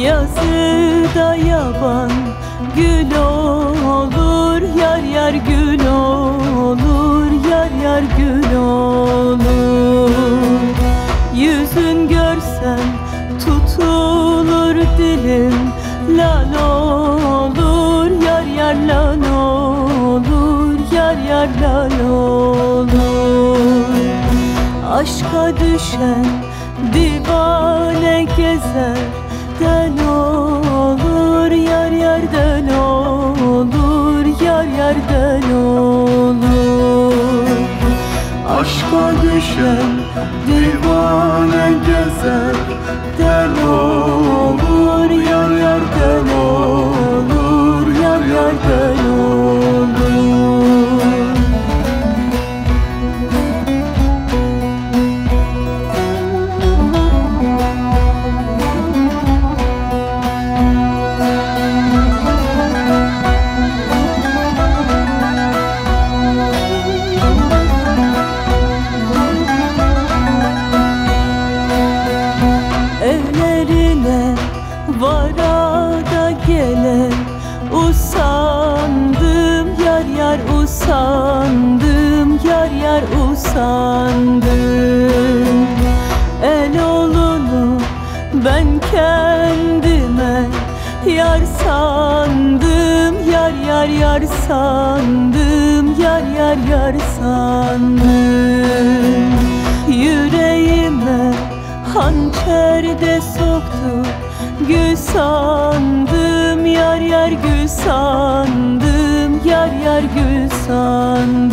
Yazı da yaban. Gül olur Yar yar gül olur Yar yar gül olur. Yüzün görsem tutulur dilim. Lal olur yar yar lal olur Yar yar lal olur. Aşka düşen divane gezer. Del olur yar del olur Yar del olur. Aşka düşen divane gezer Del olur varada gelen Usandım yar yar usandım Yar yar usandım. El oğlunu ben kendime Yar sandım yar yar yar sandım Yar yar yar sandım. Yüreğime hançer de soktu Gül sandım yar yar gül sandım Yar yar gül sandım.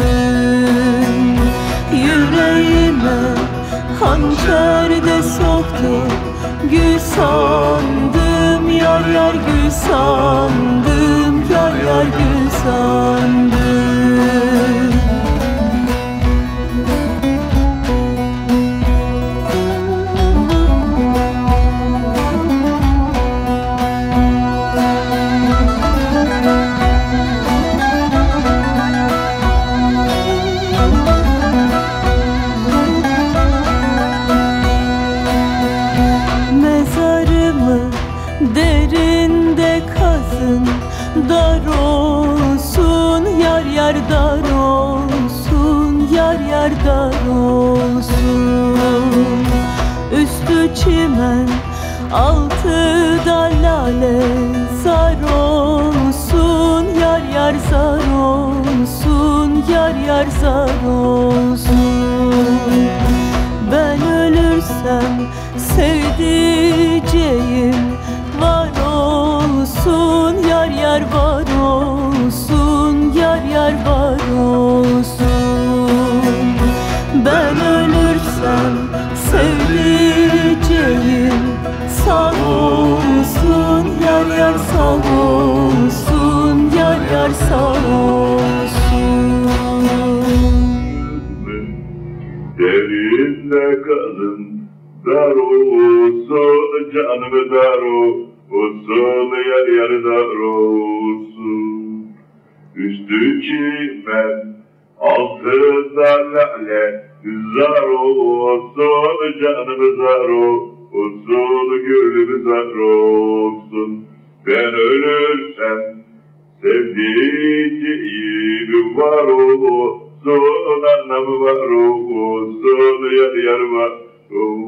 Yüreğime hançer de soktu Gül sandım yar yar gül sandım Yar yar gül sandım Dar olsun yar yar dar olsun Yar yar dar olsun. Üstü çimen altı da lale Zar olsun yar yar zar olsun Yar yar zar olsun Yar var olsun Yar yar var olsun. Ben ölürsem sevdiceğim sağ olsun Yar yar sağ olsun Yar yar sağ olsun. Derinde kalın dar olsun canım dar olsun yer yer dar olsun Üstü çimen altında lale. Zar olsun canım zar olsun gülüm zar olsun Ben ölürsem sevdiceğim var olsun. Annem var olsun yar yar var olsun